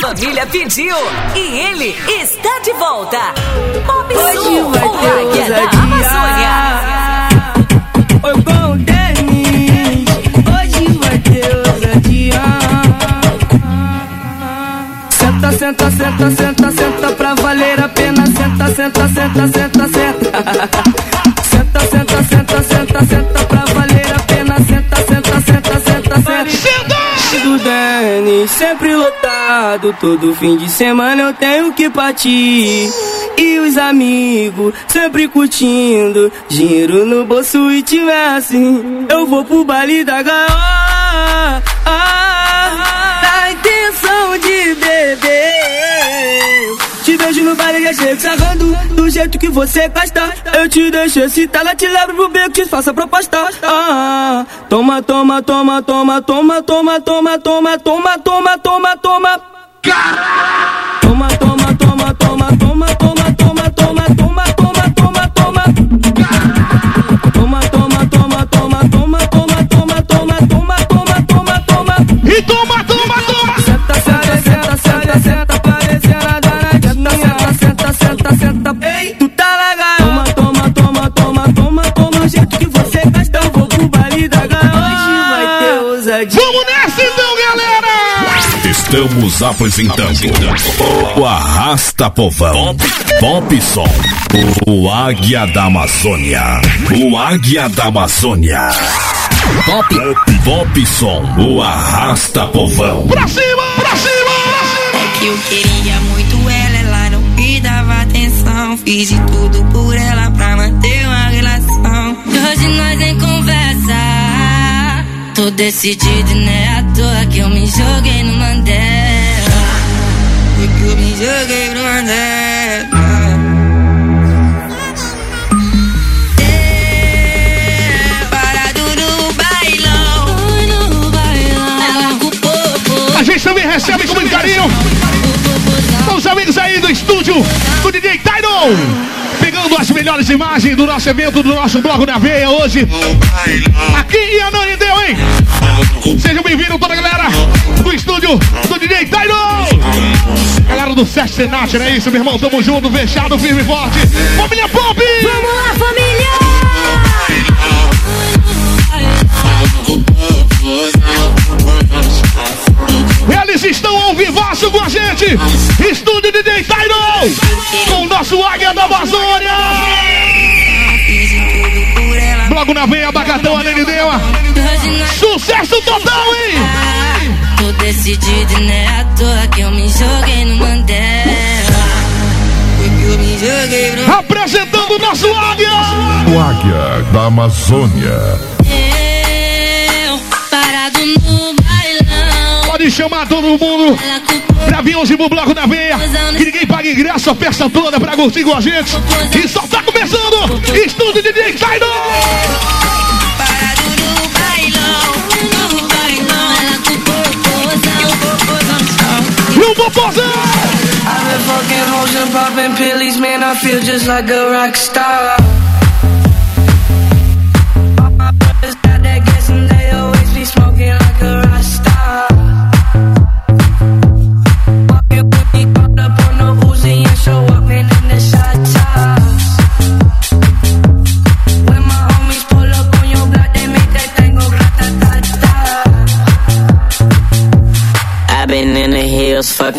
família pediu e ele está de volta. Pop Hoje Sul, vai o ter da. Amazônia. Oi, com o Denis, hoje vai ter ousadia. Senta, senta, senta, senta, senta pra valer a pena. Senta, senta, senta, senta, senta. Senta, senta, senta, senta, senta Do Dani, sempre lotado. Todo fim de semana eu tenho que partir. E os amigos sempre curtindo. Dinheiro no bolso e tiver assim. Eu vou pro baile da gaiola. Ah, na intenção de beber. No baile já chego sarrando Do jeito que você gosta Eu te deixo excitada Te levo pro beco, te faço a proposta ah, Toma, toma, toma, toma, toma, toma, toma, toma, toma, toma, toma, toma Toma, toma, toma, toma, toma, toma, toma, toma, toma, toma, toma, toma Toma, toma, toma, toma, toma, toma, toma, toma, toma, toma, toma, toma E toma, toma, toma! Senta, senta, senta, senta, senta, Estamos apresentando o Arrasta Povão Pop Som, o Águia da Amazônia, o Águia da Amazônia. Pop, Pop Som, o Arrasta Povão. Pra cima, pra cima! É que eu queria muito ela, ela não me dava atenção. Fiz de tudo por ela pra manter uma relação. Hoje nós conversa. Tô decidido, e não é à toa que eu me joguei no Mandela. Foi que eu me joguei no Mandela. A gente também recebe com muito carinho os amigos aí do estúdio do DJ Tyron. Pegando as melhores imagens do nosso evento, do nosso bloco na veia hoje. Aqui em Ananideu, hein? Sejam bem-vindos toda a galera do estúdio do DJ Tyron. Galera do Sesc Senat, não é isso, meu irmão? Tamo junto, fechado, firme e forte. Família Pop! Vamos lá, família! Eles estão ao vivaço com a gente! Estúdio DJ Tyron! Com o nosso Águia da Amazônia! De. Bloco na veia, Abacatão, Ananideua! Hoje nós Sucesso total, hein? Tô decidido, e não é à toa que eu me joguei no Mandela. Foi que eu me joguei no Apresentando o nosso Águia! O Águia da Amazônia. Eu, parado no. Pode chamar todo mundo pra vir hoje pro Bloco na veia. Que ninguém pague ingresso, a festa toda pra curtir com a gente. E só tá começando! Estúdio DJ Tyron! Parado no bailão. No bailão. Ela com popozão. E o popozão no chão. E o Popozão! I've been fucking hoes and popping pillies, man. I feel just like a rock star.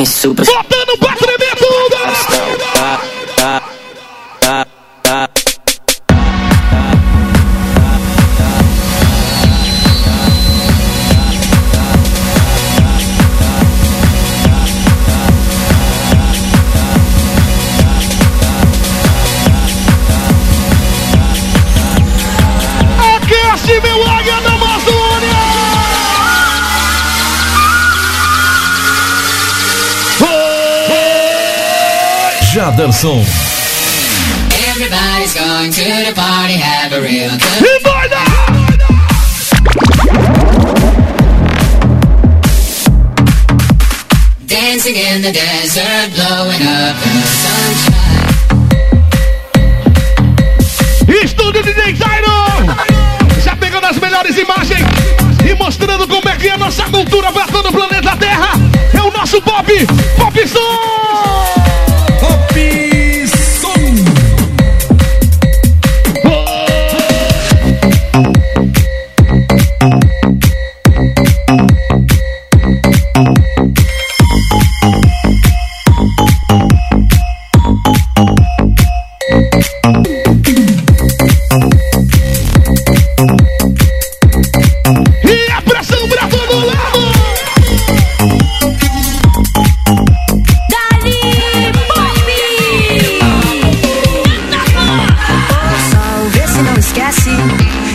Fucking super. Jaderson, Everybody's going to the party, have a real good dancing in the desert, blowing up in the sunshine. Estúdio DJ Tyron! Já pegando as melhores imagens e mostrando como é que é a nossa cultura pra todo o planeta Terra. É o o nosso Pop, Pop Som!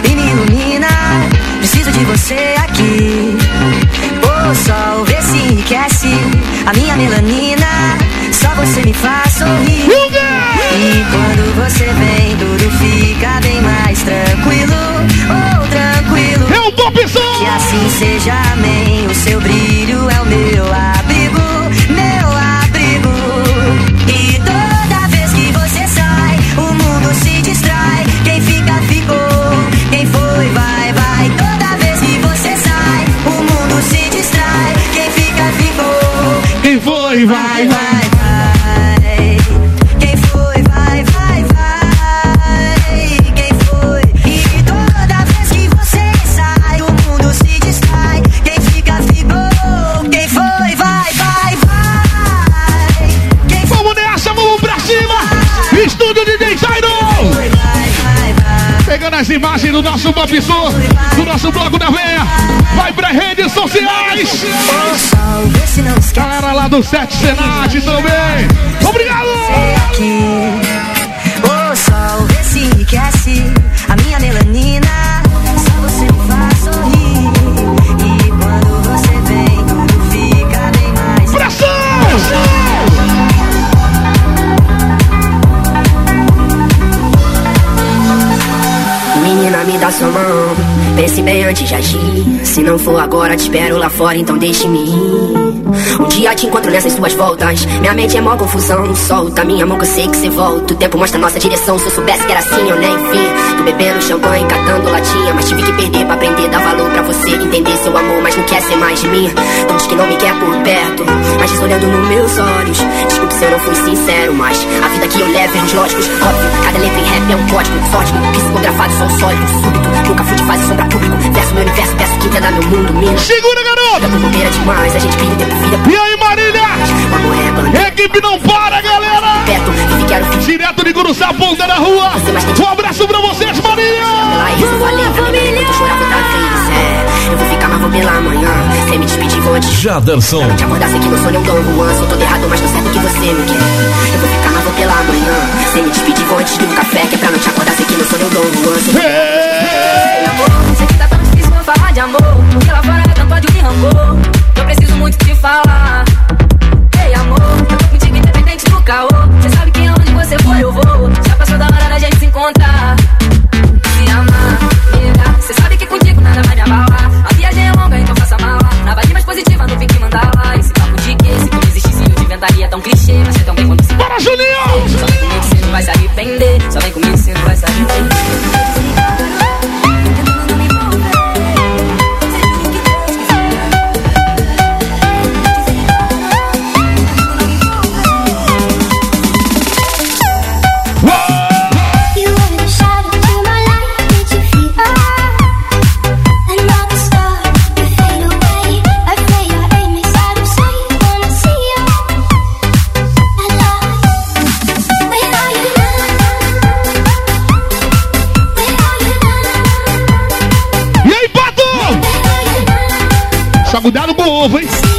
E me ilumina. Preciso de você aqui. O sol, vê se enriquece a minha melanina. Só você me faz Vai, Vai, vai! vai, vai. Quem foi, vai, vai, vai. Quem foi? E toda vez que você sai, o mundo se distrai. Quem fica, ficou. Quem foi, vai, vai, vai. Quem foi, Vamos nessa, vamos pra cima! Estúdio DJ Jairo! Pegando as imagens do nosso Som, do nosso bloco da veia. Vai pra redes sociais! Galera lá do Sete Senat também! Obrigado! O sol vê se enriquece a minha melanina. Só você me faz sorrir. E quando você vem, tudo fica bem mais. Pressão! Menina, me dá sua mão. Pense bem antes de agir. Se não for agora, te espero lá fora, então deixe-me ir. Um dia te encontro nessas suas voltas. Minha mente é mó confusão. Solta minha mão que eu sei que você volta. O tempo mostra nossa direção. Se eu soubesse que era assim, eu nem vi. Tô bebendo champanhe, catando latinha. Mas tive que perder pra aprender, dar valor pra você. Entender seu amor, mas não quer ser mais de mim. Então diz que não me quer por perto. Mas diz olhando nos meus olhos. Desculpe se eu não fui sincero, mas a vida que eu levo é os lógicos. Óbvio, cada letra em rap é um código. Código, psicografado, sou sólido, súbito. Nunca fui de fase sombra público. Verso meu universo, peço que entenda meu mundo, mina. Segura, garoto! Vida bobeira demais, a gente cria o tempo vira. E aí, Marília? Equipe não para, galera! Direto de Curuçá, ponta da rua. Um abraço pra vocês, Marília! Lá isso eu pra é. Vou ficar, mas vou pela manhã. Sem me despedir, vou antes. Jaderson, Te acordar, sei que meu sonho é um Dom Juan. Sou todo errado, mas tô certo que você me quer. Eu vou ficar, mas vou pela manhã. Sem me despedir, vou antes de um café. Que é pra não te acordar, sei que meu sonho é um Dom Juan. Sou Sei que tá tão difícil falar de amor Porque lá fora é tanto ódio que rancor preciso muito te falar. Ei amor, tô contigo independente do caô. Cê sabe que aonde você for eu vou. Já passou da hora da gente se encontrar. Me amar, me dar Cê sabe que contigo nada vai me abalar. A viagem é longa, então faça mala Na vibe mais positiva, não vem que mandar lá Esse papo de que se tudo existisse eu te inventaria tão clichê Mas cê tão bem quando se Bora, Juninho! Só vem comigo, cê não vai se arrepender. Só vem comigo, cê não vai se arrepender cuidado com o ovo, hein?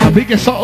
A briga é só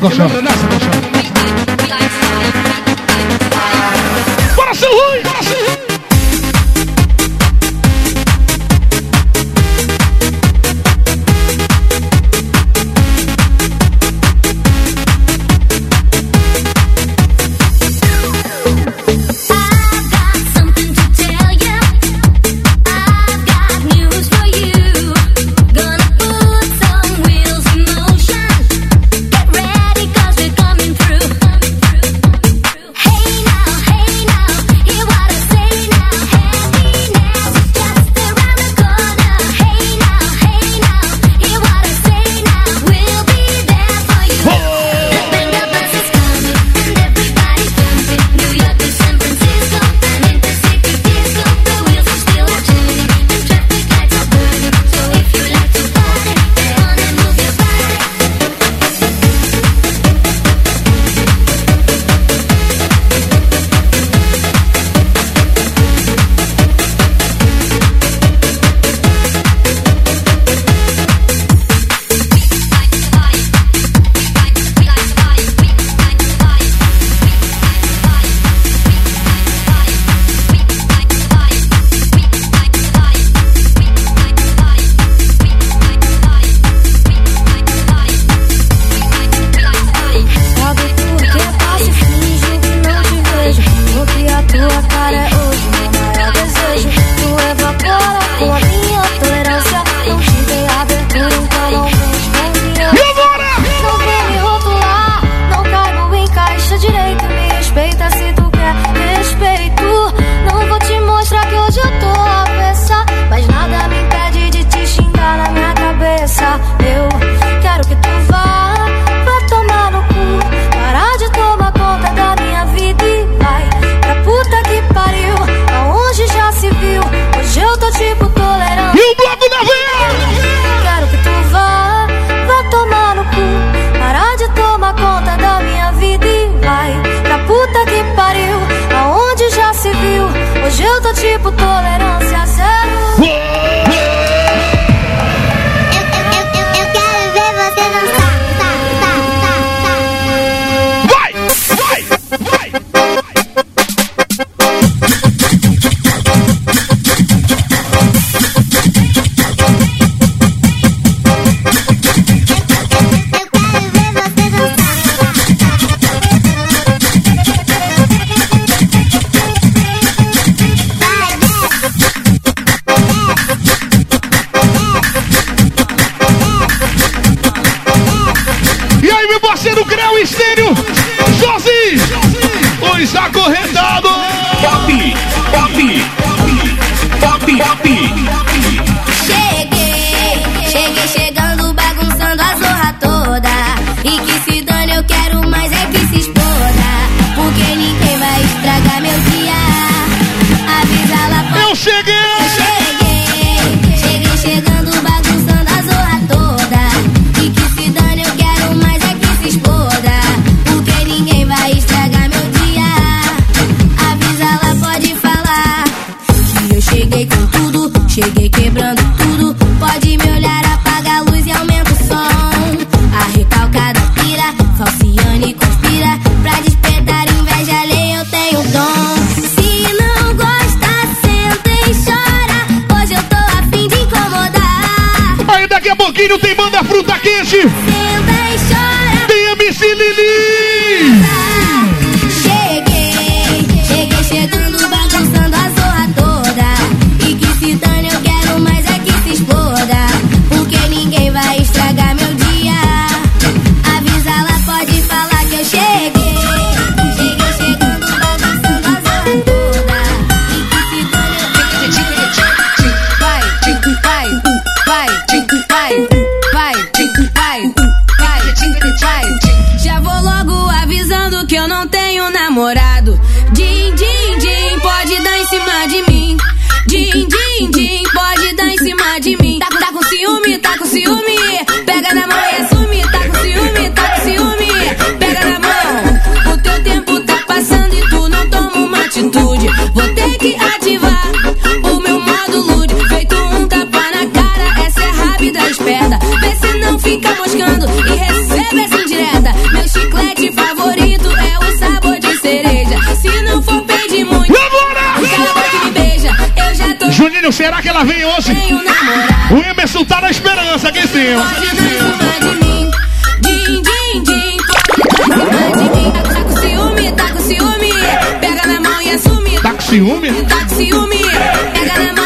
Marcos Hoje fica moscando e recebe essa indireta. Meu chiclete favorito é o sabor de cereja. Se não for pedir muito, cala a boca e me beija. Eu já tô Juninho, será que ela vem hoje? O Emerson tá na esperança aqui em cima. Pode dar em cima de mim. Din, din, din. Tá com ciúme, tá com ciúme. Pega na mão e assume. Tá com ciúme? Tá com ciúme. Pega na mão,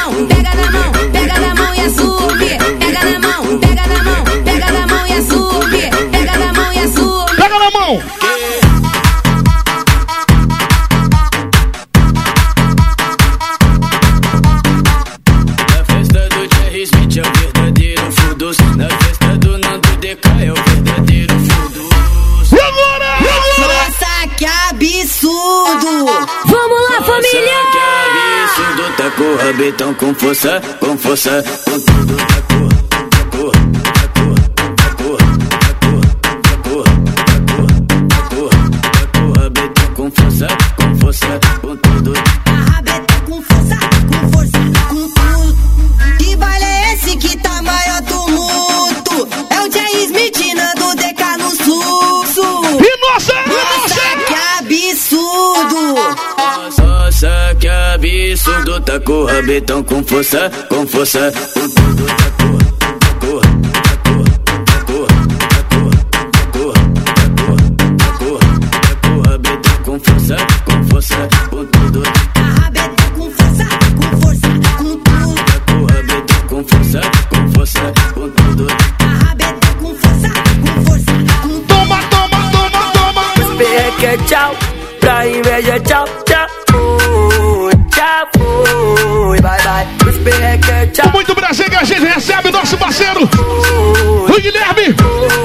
com o rabetão com força, com força, com tudo, absurdo, tá com o rabetão com força, com força, com tudo,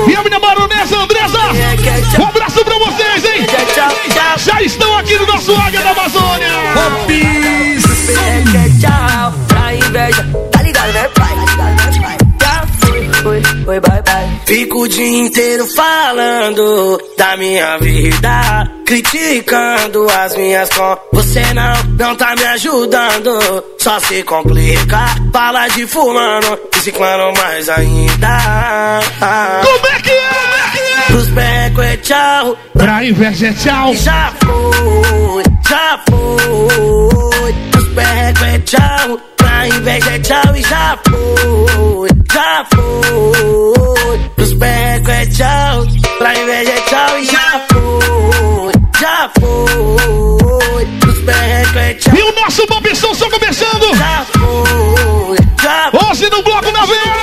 e a minha baronesa Andresa. Um abraço pra vocês, hein? Já estão aqui no nosso Águia da Amazônia. É pra inveja. Fui, bye bye. Fico o dia inteiro falando da minha vida, criticando as minhas com. Você não, não tá me ajudando, só se complica. Fala de fulano, e ciclano mais ainda. Como é que é? Pros becos é tchau, Pra inveja é tchau. já foi, já foi. Pros becos é tchau, pra inveja é tchau e já foi, já foi. Pros becos é tchau, pra inveja é tchau e já foi, já foi. Pros becos é tchau, E o nosso Bob só começando. já foi, já foi. Hoje no Bloco na Veia.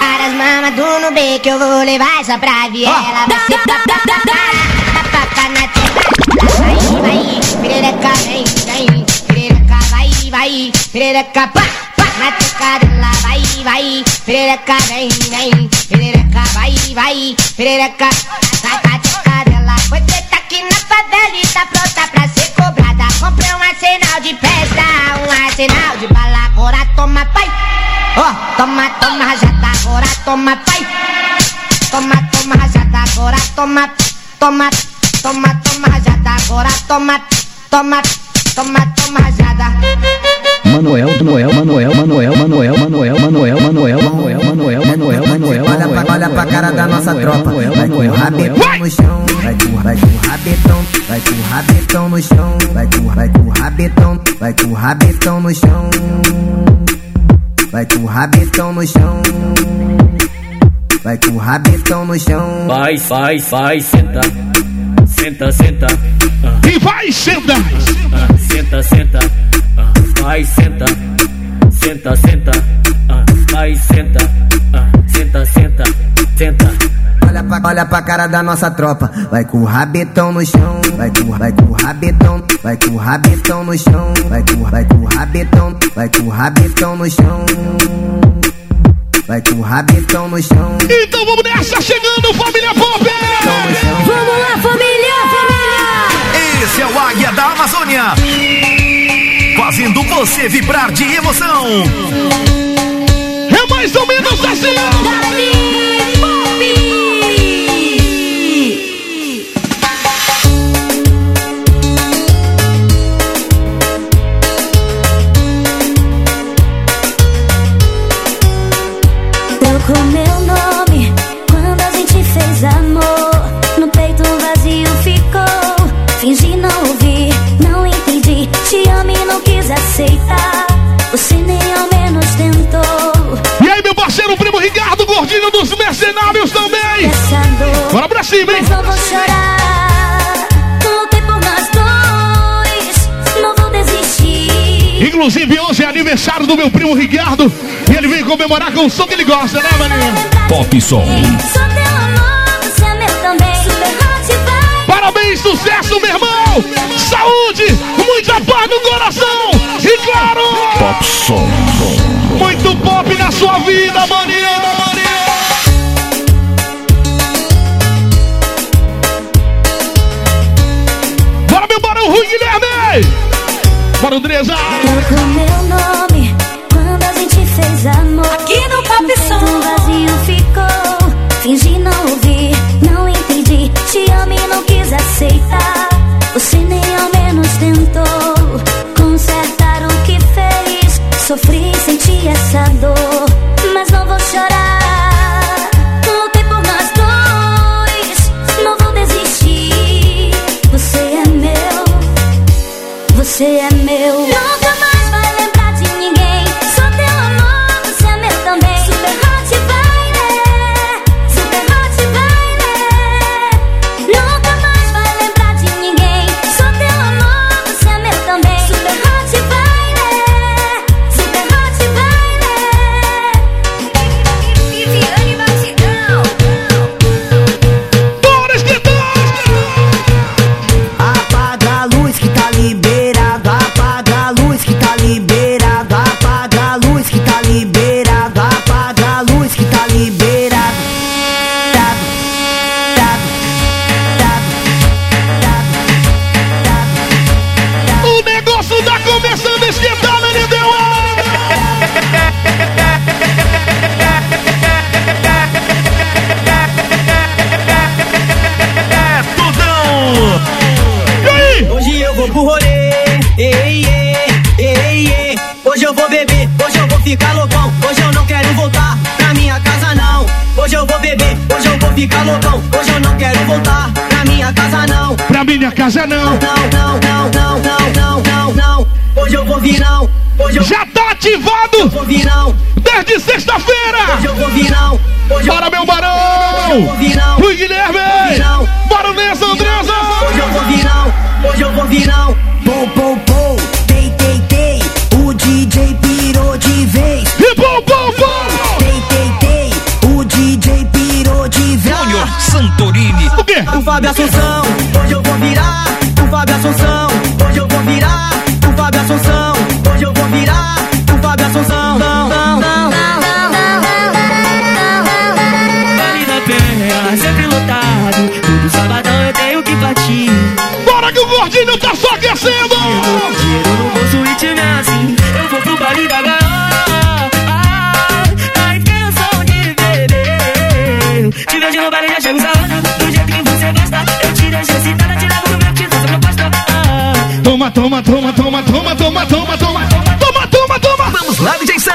Várias mamas do Nubê que eu vou levar essa pra viela. Você dá, dá, dá, vai. Perereca, pá, pá. Na teca dela, vai, vai. Perereca, vem, vem. Perereca, vai, vai. Perereca, vai pra teca dela. Foi feita aqui na favela e tá pronta pra ser cobrada. Comprei um arsenal de festa, um arsenal de bala. Agora toma, pai. Ó, toma, toma, rajada, agora toma, pai. Toma, toma, rajada, agora toma, toma, toma, toma, rajada, agora toma, toma, toma, toma, toma Manoel, Manuel, Noel, Manuel, Manuel, Manuel, Manuel, Manuel, Manuel, Manuel, Manuel, Manuel, Manuel. Manoel, Manoel, olha pra cara da nossa tropa. Vai com o rabetão no chão, vai com, vai com o rabetão, vai com o rabetão no chão, vai com, vai com o rabetão, vai com o rabetão no chão. Vai com o rabetão no chão. Vai com o rabetão no chão. Vai, vai, vai, senta senta, senta. Uh, e vai, senta. Uh, senta, senta. Uh, vai, senta. Senta, senta. Ah, vai, senta. senta, senta. senta. Olha pra, olha pra cara da nossa tropa. Vai com o rabetão no chão, vai com, vai com o rabetão, vai com o rabetão no chão, vai com, vai com o rabetão, vai com o rabetão no chão. Vai com o rabetão no chão. Então vamos nessa, chegando, família Pop! Vamos! Amazônia, fazendo você vibrar de emoção. É mais ou menos assim. Come. Apolinários também. Bora pra cima, hein? Inclusive, hoje é aniversário do meu primo Ricardo. E ele vem comemorar com o som que ele gosta, né, Maninha? Pop Som. Parabéns, sucesso, meu irmão! Saúde! Muita paz no coração!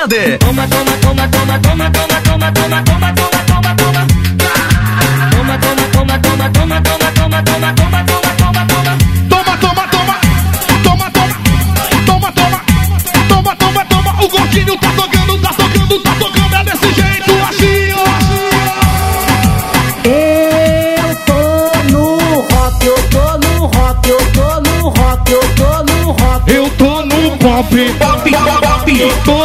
Sander. Toma, toma, toma, toma, toma, toma, toma, toma, toma, toma, toma, toma. Toma, toma, toma, toma, toma, toma, toma, toma, toma, toma, toma, toma. Toma, toma, toma. Toma, toma. Toma, toma. Toma, toma, toma. O gordinho tá tocando, tá tocando, tá tocando. É desse jeito, assim, ó. Eu tô no rock, eu tô no rock, eu tô no rock, eu tô no rock. Eu tô no pop. Pop, pop, Eu tô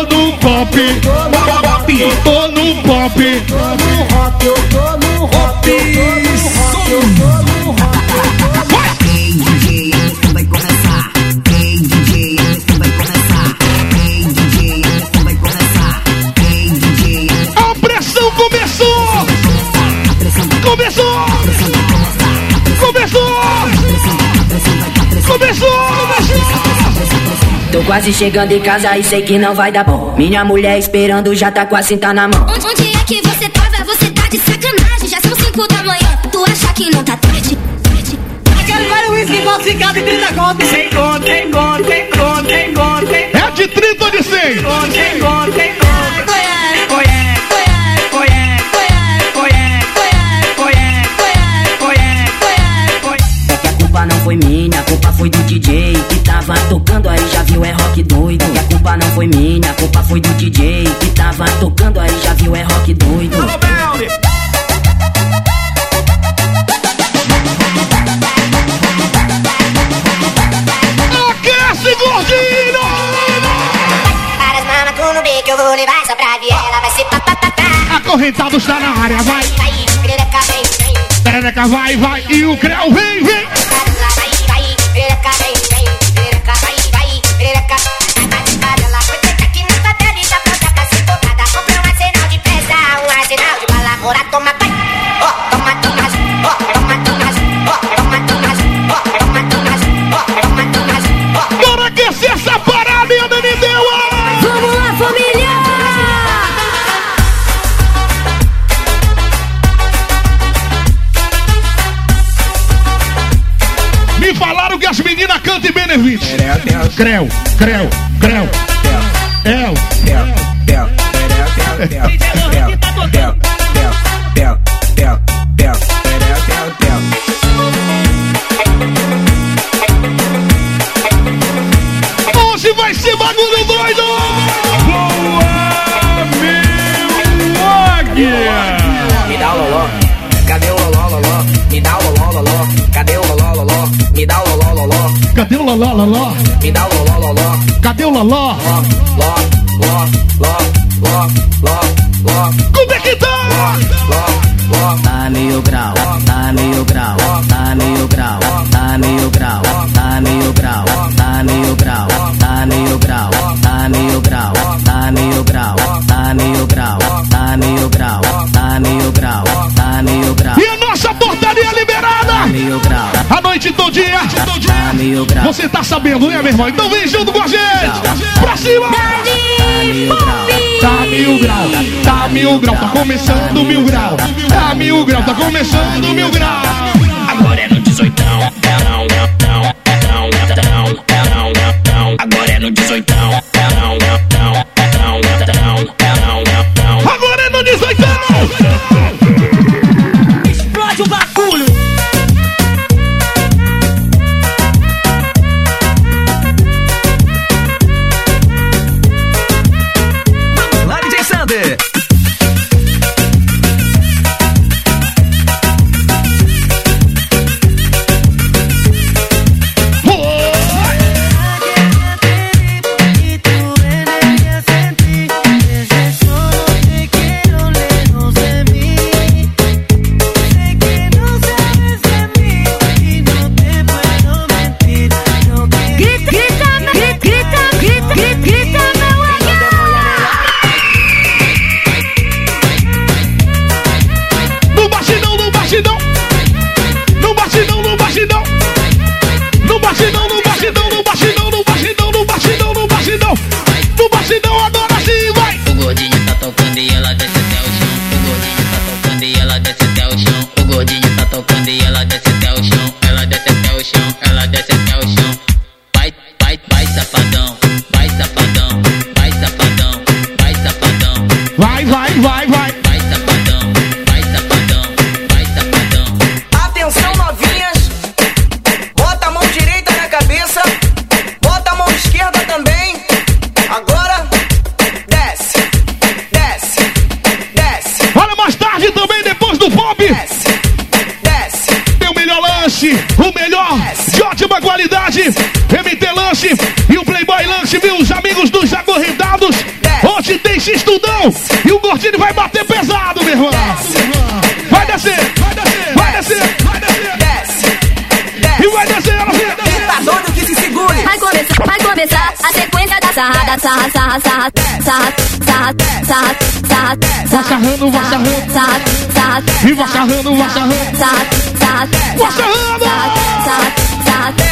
tô no pop. Tô no rock, eu tô Tô quase chegando em casa e sei que não vai dar bom. Minha mulher esperando já tá com a cinta na mão. Onde, onde é que você tava? Você tá de sacanagem. Já são 5 da manhã. Tu acha que não tá tarde? Tarde. Aquele velho uísque falsificado em 30 conto. Sem conto, sem conto, sem conto, sem conto, É de 30 ou de 100? conto, sem conto, sem conto. Doido. E a culpa não foi minha, a culpa foi do DJ que tava tocando aí, já viu, é rock doido. Aquece, gordinho! Para as mamas, tu no bico, eu vou levar essa pra viela. Vai ser papapá. Acorrentado está na área, vai. Vai, perereca, vem, vem. Perereca, vai, vai. E o Creu, vem, vem. Creu, creu, creu. El. Hoje o loló, loló? me dá o loló, loló. Cadê o loló? Ló, ló, ló, ló, Você tá sabendo, né, meu irmão? Então vem junto com a gente! Pra cima! Tá mil grau, tá mil grau, tá começando mil grau. Tá mil grau, tá começando mil grau. Agora é no 18. começar a sequência da sarrada, sarra, sarra, sarra, sarra, sarra, sarra, sarra, sarra, sarrando, sarrando, sarra, sarra, viva sarrando, sarrando, sarra, sarra, sarra, sarra, sarra,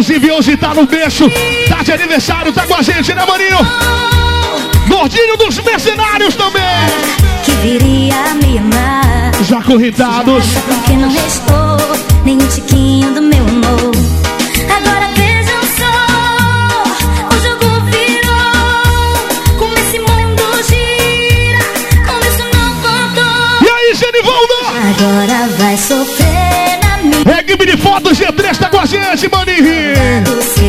Inclusive hoje tá no beijo, tá de aniversário, tá com a gente, né, Maninho? Gordinho dos mercenários também! Que viria me amar. Já corridados. Porque não restou nem um tiquinho do meu amor. Agora vejam só, o jogo virou. Como esse mundo gira, como isso não. E aí, Genivaldo? Agora vai sofrer na minha. Equipe de fotos G3 tá com a gente, mano. Henrique.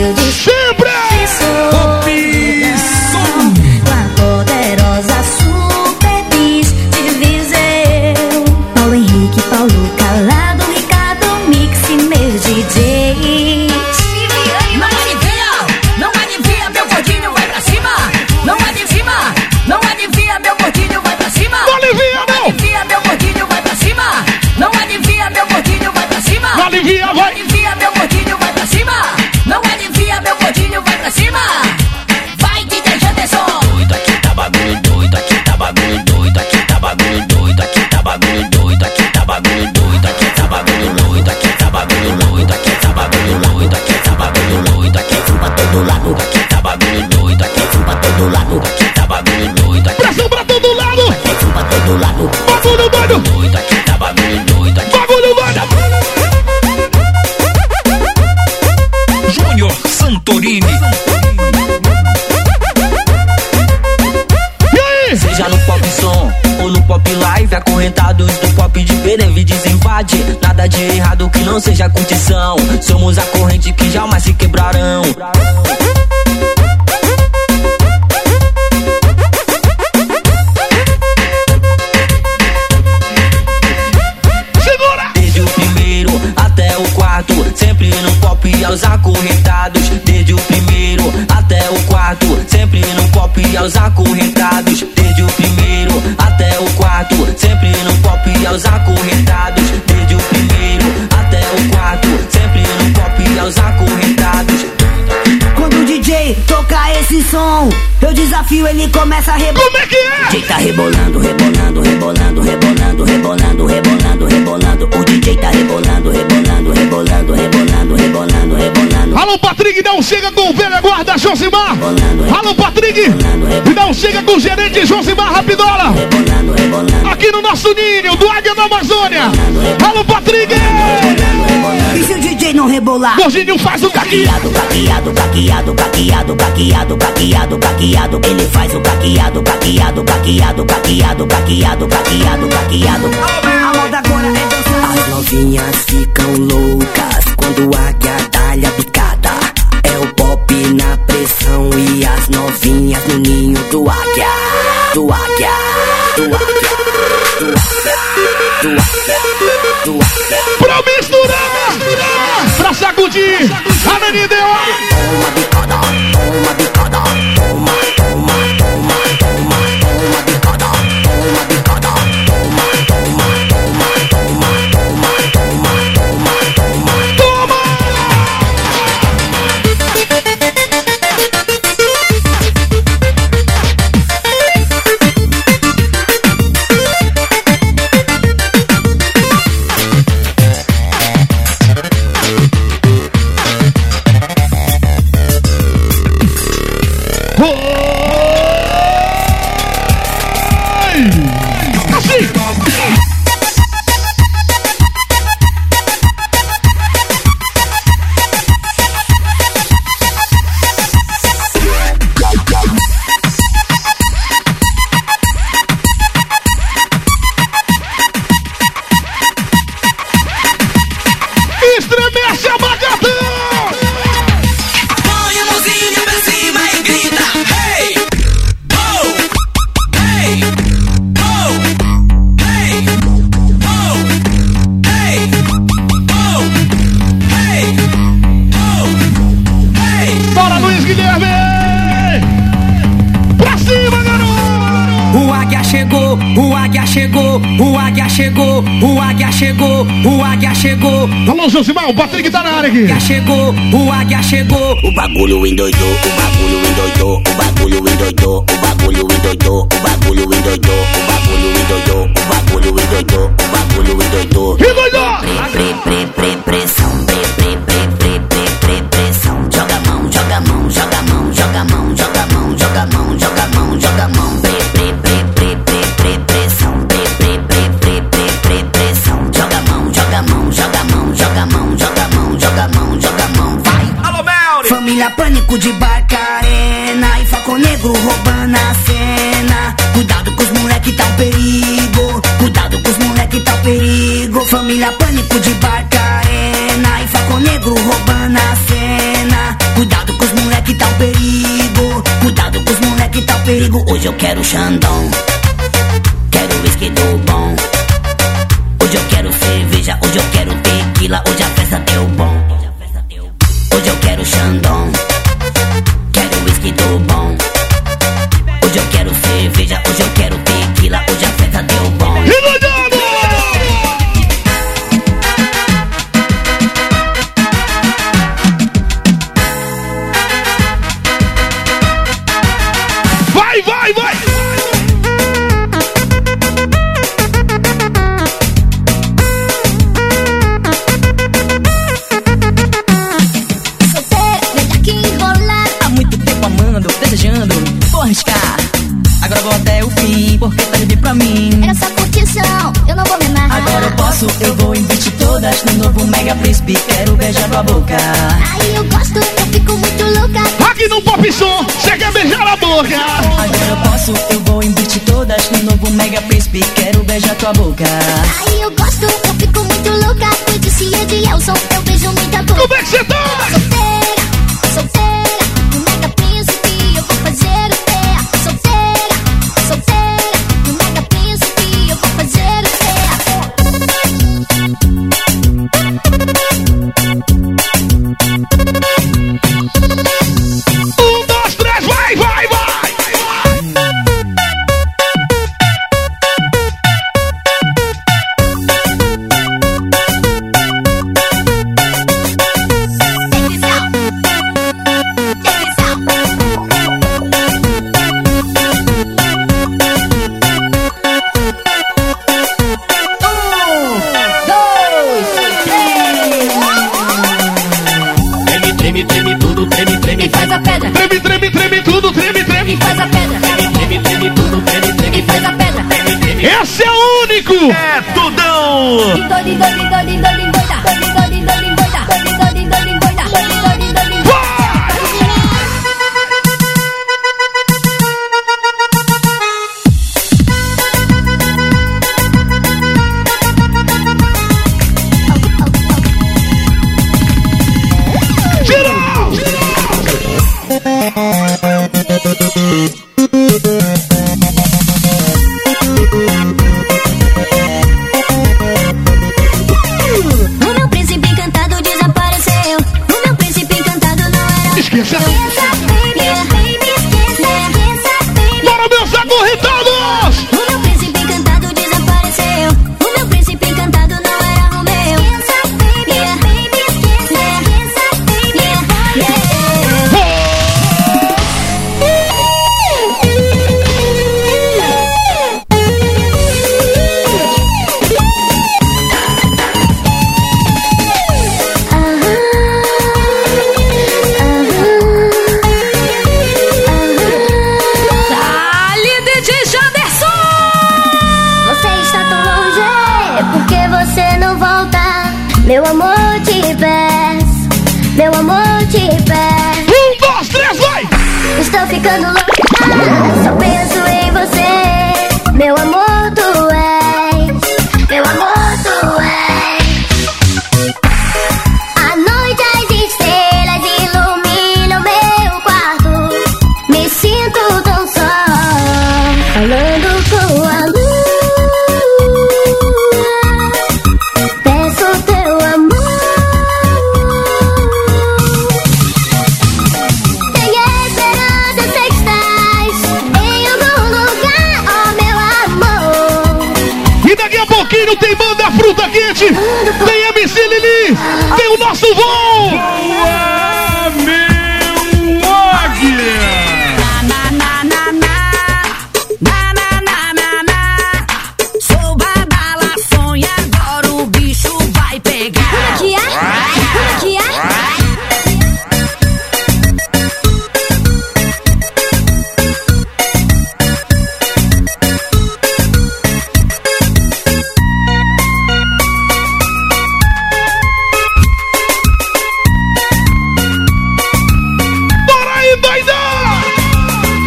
guarda, Josimar. Alô, Patrick. e dá um chega com o gerente Josimar Rapidola. Aqui no nosso ninho, do Águia da Amazônia. Alô, Patrick. E se o DJ não rebolar? Gordinho faz o caqueado, caqueado, caqueado, caqueado, caqueado, caqueado, caqueado. Ele faz o caqueado, caqueado, caqueado, caqueado, caqueado, caqueado, caqueado. A moda agora é dançar. As novinhas ficam loucas quando a guia talha picar. Na pressão e as novinhas no ninho do águia, do águia, do águia, do águia, do águia, do águia. Pra misturar, pra sacudir, a menina deu chegou, o águia chegou. Alô, Josimar, o Patrick tá na área aqui. águia chegou, o águia chegou. O bagulho endoidou, o bagulho endoidou, o bagulho endoidou, o bagulho endoidou, o bagulho endoidou, o bagulho endoidou, o bagulho endoidou, o bagulho endoidou. Endoidou! Pre, pre, pre, pre, Pânico de barca arena e Falcão Negro roubando a cena. Cuidado com os moleque tá um perigo. Cuidado com os moleque tá um perigo. Família Pânico de barca arena e Falcão Negro roubando a cena. Cuidado com os moleque tá um perigo. Cuidado com os moleque tá um perigo. Hoje eu quero Xandão, quero whisky do bom. Hoje eu quero cerveja, hoje eu quero tequila, hoje a Tua boca. Aí eu gosto, eu fico muito louca. Aqui no Pop Som, você quer beijar a boca? Agora eu posso, eu vou investir todas no novo Mega Príncipe. Quero beijar tua boca. Aí eu gosto, eu fico muito louca. Foi de Cia de Elson, eu beijo muita boca. Como é que você tá? Solteira, solteira,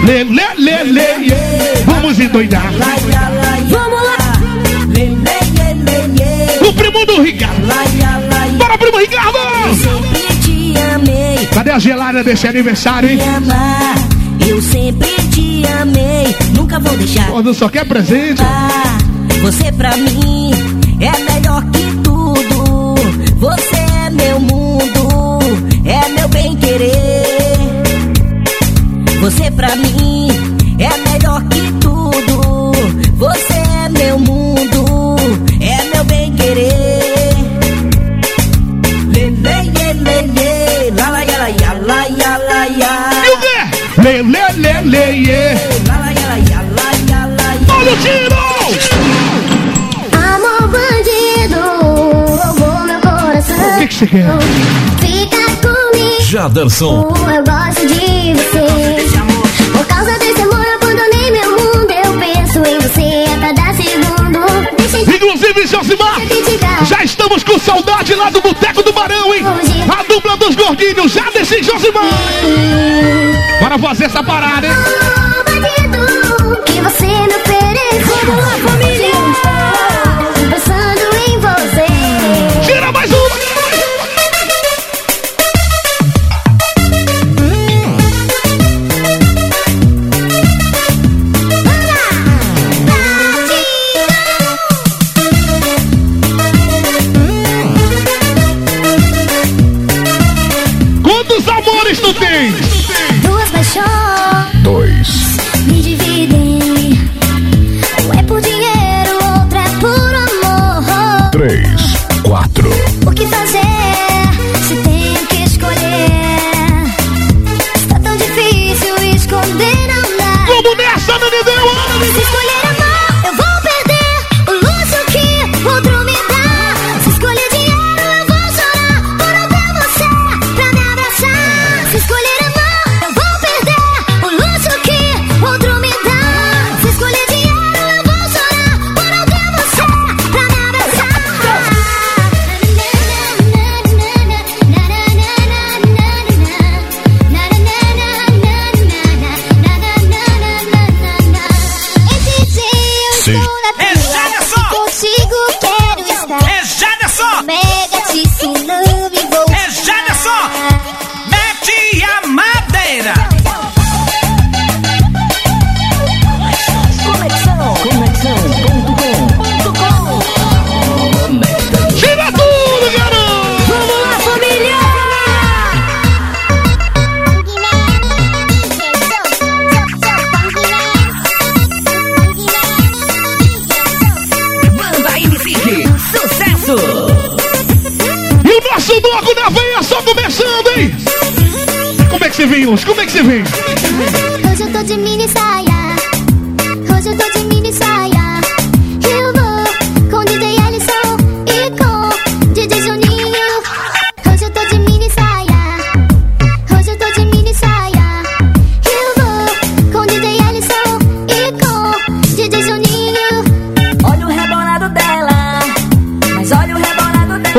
Lê, lê, lê, lê. Vamos endoidar. Vamos lá. O primo do Ricardo. Bora, primo Ricardo! Sempre te amei. Cadê a gelada desse aniversário, hein? Eu sempre te amei. Nunca vou deixar. Quando só quer presente. Você pra mim é melhor Você pra mim é melhor que tudo. Você é meu mundo, é meu bem querer. Lê, lê, lê, lê, lê, lá, lá, ya, lá, lá, lá. E? Lê, lê, lê, lê. Lá, lá, ya. Olha o tiro! Amor bandido, roubou meu coração. O que que você quer? Fica comigo. Jaderson. Eu gosto de você. Você a cada segundo. Deixa Inclusive, Josimar, já estamos com saudade lá do Boteco do Barão, hein? A dupla dos gordinhos, já desse Josimar. Bora fazer essa parada, hein?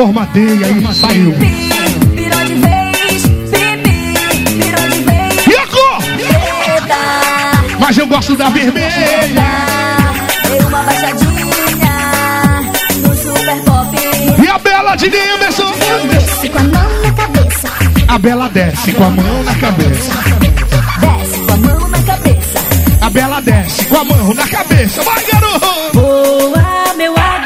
Formatei aí, saiu. Virou de vez, pipi, virou de vez. E a cor? Mas eu gosto da vermelha. deu uma baixadinha no super pop. E a Bela de Emerson? Desço com a mão na cabeça. A Bela desce com a mão na cabeça. Desce com a mão na cabeça. A Bela desce com a mão na cabeça. Vai, garoto! Boa, meu águia.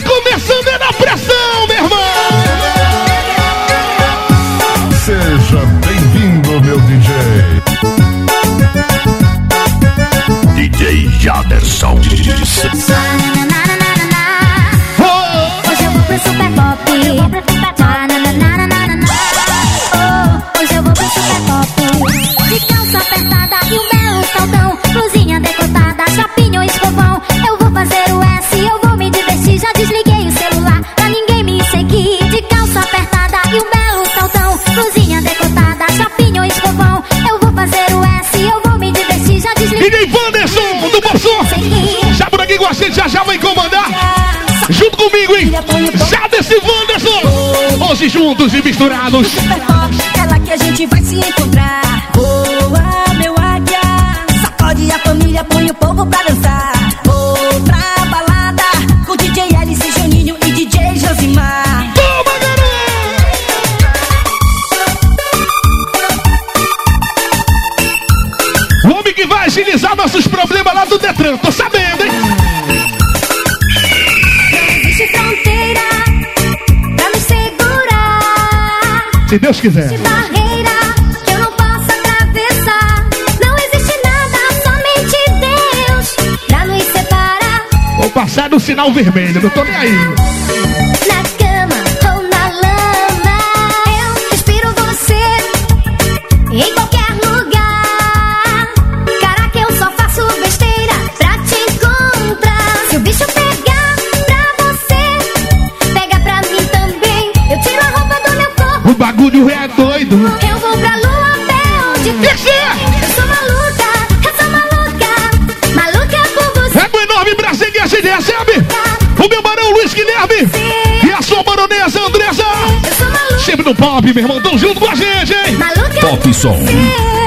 DJ Jaderson. Hoje juntos e misturados. É lá que a gente vai se encontrar. Boa, meu águia. Sacode a família, põe o povo pra dançar. Vou pra balada com DJ Alice, Juninho e DJ Josimar. Toma, O homem que vai agilizar nossos problemas lá do Detran. Tô sabendo, Se Deus quiser. Existe barreira que eu não possa atravessar. Não existe nada, somente Deus pra nos separar. Vou passar no sinal vermelho, não tô nem aí. Bagulho é doido. Eu vou pra lua até onde Que que é? Eu sou maluca, eu sou maluca, maluca por você. É com enorme prazer que a gente recebe o meu barão Luiz Guilherme e a sua baronesa Andressa. Sempre no pop, meu irmão. Tão junto com a gente, hein? Maluca Pop Som. Eu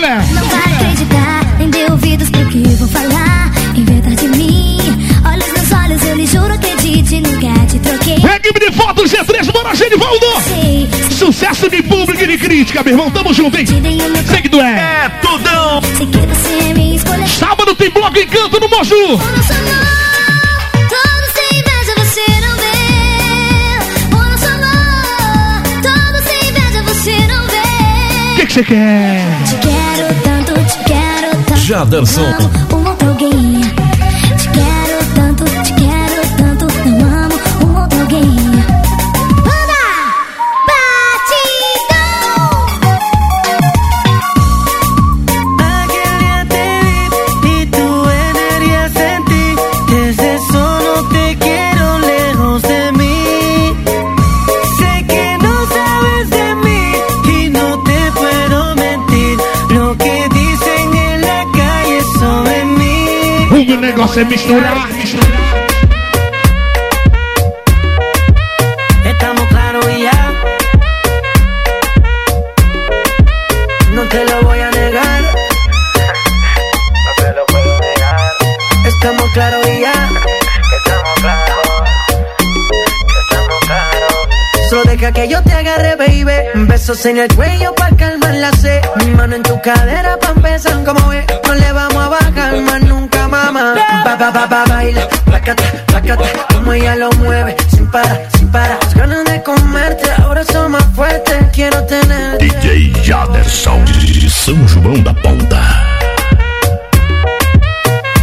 Não vai acreditar, nem dê ouvidos pro que vou falar. Inventa de mim, olhos nos olhos, eu lhe juro, acredite, nunca te troquei. Equipe de fotos G3, bora Genivaldo! Sucesso de público e de crítica, meu irmão. Tamo junto, hein? Sei que tu é. É tudão. Sei que você me escolheu. Sábado tem bloco encanto no Moju. Todo sem inveja você não vê. O nosso amor, todo sem inveja você não vê. O que que você quer? Jaderson. Não amo mí. O negócio é misturar. Estamos claros y ya. No te lo voy a negar. No te lo puedo negar. Estamos claros y ya. Estamos claros. Estamos claros. Solo deja que yo te agarre, baby. Besos en el cuello para calmar la sed. Mi mano en tu cadera pa' empezar como ve. No le vamos a bajar más nunca, mamá. Ba, ba, ba, ba, baila. Placata, placata. Como ella lo mueve. Sin parar, sin parar. Las ganas de comerte. Ahora son más fuertes. Quiero tenerte. DJ Jaderson de São João da Ponta.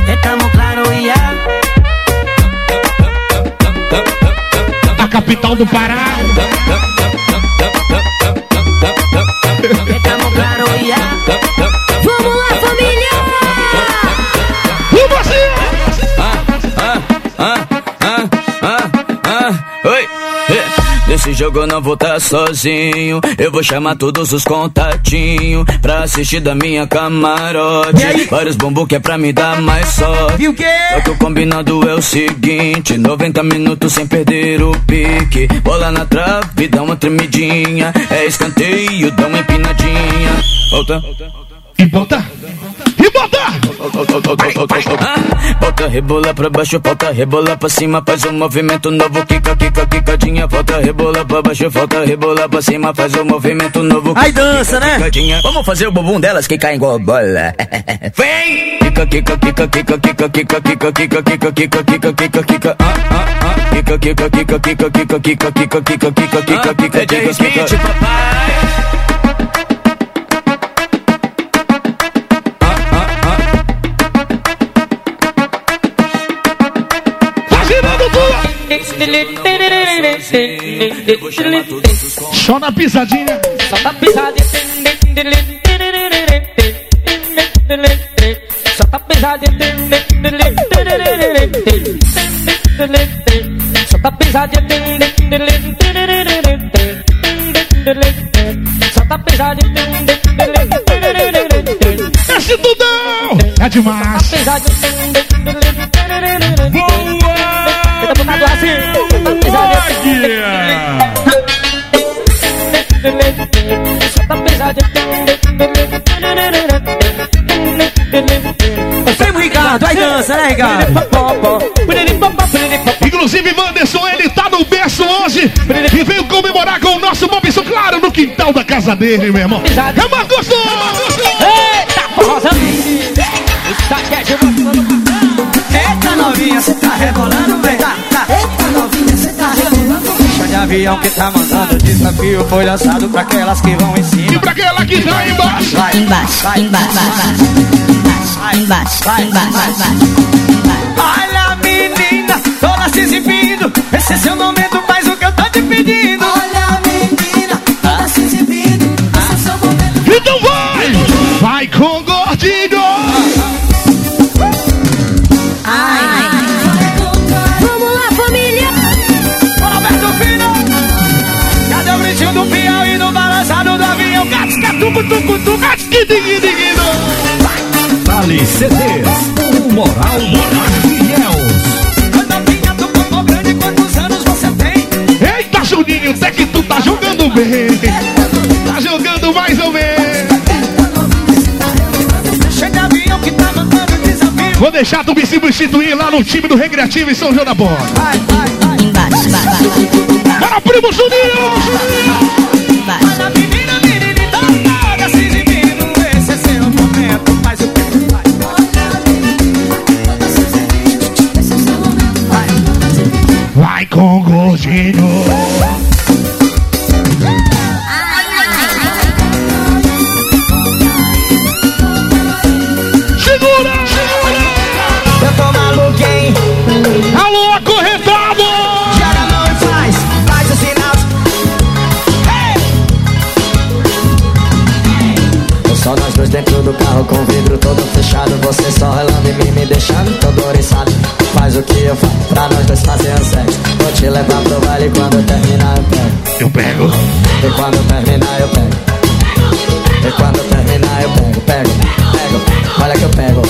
Estamos claros y ya. A capital do Pará. Jogo não vou tá sozinho. Eu vou chamar todos os contatinhos pra assistir da minha camarote. Vários bumbum que é pra me dar mais sorte. E o quê? Só que o combinado é o seguinte: 90 minutos sem perder o pique. Bola na trave, dá uma tremidinha. É escanteio, dá uma empinadinha. Volta. E bota. E bota! Ah, Bota rebola pra baixo, volta rebola pra cima, faz um movimento novo, quica, quica, quicadinha, volta rebola pra baixo, volta rebola pra cima, faz um movimento novo. Aí dança, né? Vamos fazer o bumbum delas que caem igual bola. Vem! Quica, quica, quica, quica, quica, quica, quica, quica, quica, quica, quica, quica, quica, ah, ah, ah. Quica, quica, quica, quica, quica, quica, quica, quica, quica, quica, quica, quica, quica, papai. Tá Só na pisadinha. Só tá pisadinha. Só tá pisadinha. Só tá pisadinha. Só tá pisadinha. Desce tudão! É demais! Vem, Ricardo, aí dança, né, Ricardo? Inclusive, Wanderson, ele tá no berço hoje e veio comemorar com o nosso Bobson, claro, no quintal da casa dele, meu irmão. É Marcos! Eita novinha, cê tá rebolando, avião que tá mandando desafio foi lançado pra aquelas que vão em cima. E pra aquela que tá embaixo. Vai, embaixo, embaixo, embaixo, vai, embaixo, Olha menina, toda se exibindo. Esse é seu momento, faz o que eu tô te pedindo. Olha menina, toda se exibindo. Esse é seu momento. Então vai! Vai com o gordinho! Tucu, tucu, tucu, casca, digui, digui, Dali CDs, o Moral Maravilhoso. Novinha do Campo Grande, quantos anos você tem? Eita, Juninho, até que tu tá jogando bem! Tá jogando mais ou menos! Chega avião que tá mandando desafio. Vou deixar tu me substituir lá no time do Recreativo em São João da Bola. Vai, vai, vai. Bora, primo Juninho! Olha gordinho! Segura! Eu tô maluco, hein? Alô, acorrentado! Joga a mão e faz, faz o sinal. Hey! Só nós dois dentro do carro com o vidro todo fechado Você só relando em mim, me deixando todo oriçado Faz o que eu faço te levar pro baile quando terminar eu pego. Eu pego. E quando terminar eu pego. E quando terminar eu pego, pego, pego. Olha que eu pego,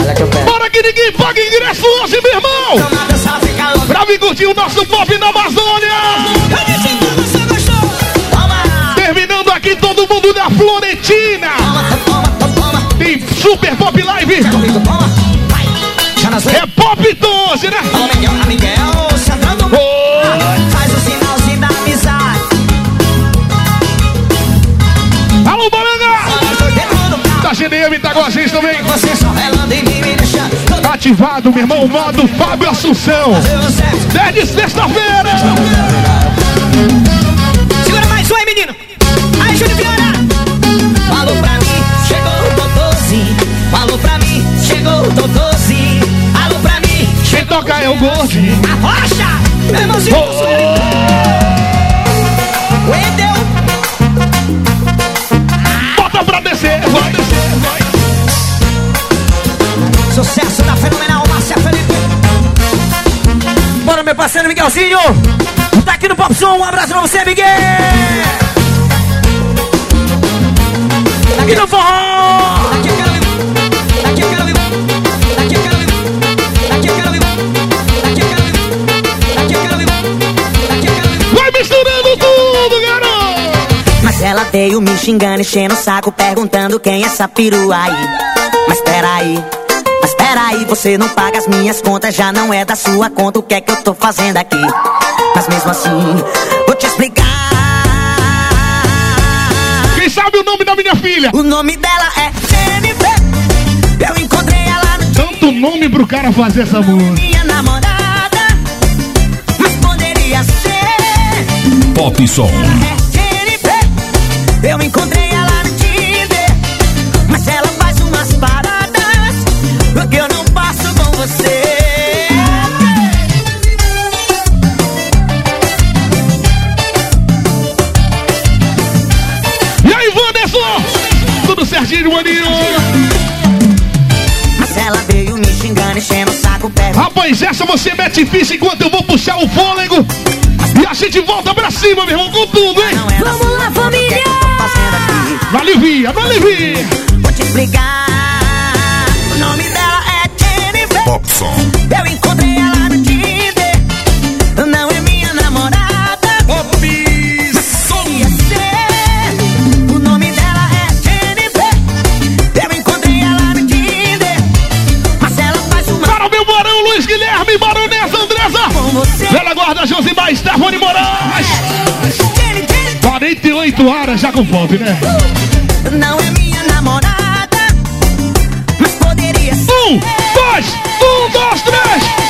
olha que eu pego. Bora que ninguém paga ingresso hoje, meu irmão! Pra vir curtir o nosso pop na Amazônia! Terminando aqui todo mundo da Florentina! Tem Super Pop Live! É Pop 12, né? Me deixando Tá ativado, meu irmão, o modo Fábio Assunção! 10 de sexta-feira! Segura mais um aí, menino. Aí, Júlio Fiora. Falou pra mim, chegou o doutorzinho. Falou pra mim, chegou o doutorzinho. Alô pra mim, Quem toca é o gordinho! a rocha. Meu irmãozinho. Wendel. Sucesso da fenomenal Márcia Felipe. Bora, meu parceiro Miguelzinho! Tá aqui no Pop Som, um abraço pra você, Miguel! Tá aqui no forró! Daqui eu quero vivo, daqui eu quero vivo, daqui eu quero vivo, daqui eu quero vivo, daqui eu quero vivo, daqui eu quero vivo, daqui eu quero vivo. Vai misturando tudo, garoto! Mas ela veio me xingando, enchendo o saco, perguntando quem é essa perua aí. Mas peraí, peraí, você não paga as minhas contas, já não é da sua conta, o que é que eu tô fazendo aqui? Mas mesmo assim, vou te explicar. Quem sabe o nome da minha filha? O nome dela é Jennifer. Eu encontrei ela no Tanto nome pro cara fazer essa música. minha namorada. Mas poderia ser. Pop Som. É Jennifer. Eu encontrei Maninho? Mas ela veio me xingando, enchendo o saco, perguntando. Rapaz, essa você mete ficha enquanto eu vou puxar o fôlego. E a gente volta pra cima, meu irmão, com tudo, hein? Vamos lá, família! Não alivia, não alivia. Vou te explicar. O nome dela é Jennifer. Pop Som. Eu encontrei Bora, Josimar, Estefone Moraes! 48 horas já com pop, né? Não é minha namorada, mas poderia ser. Um, dois, um, dois, três!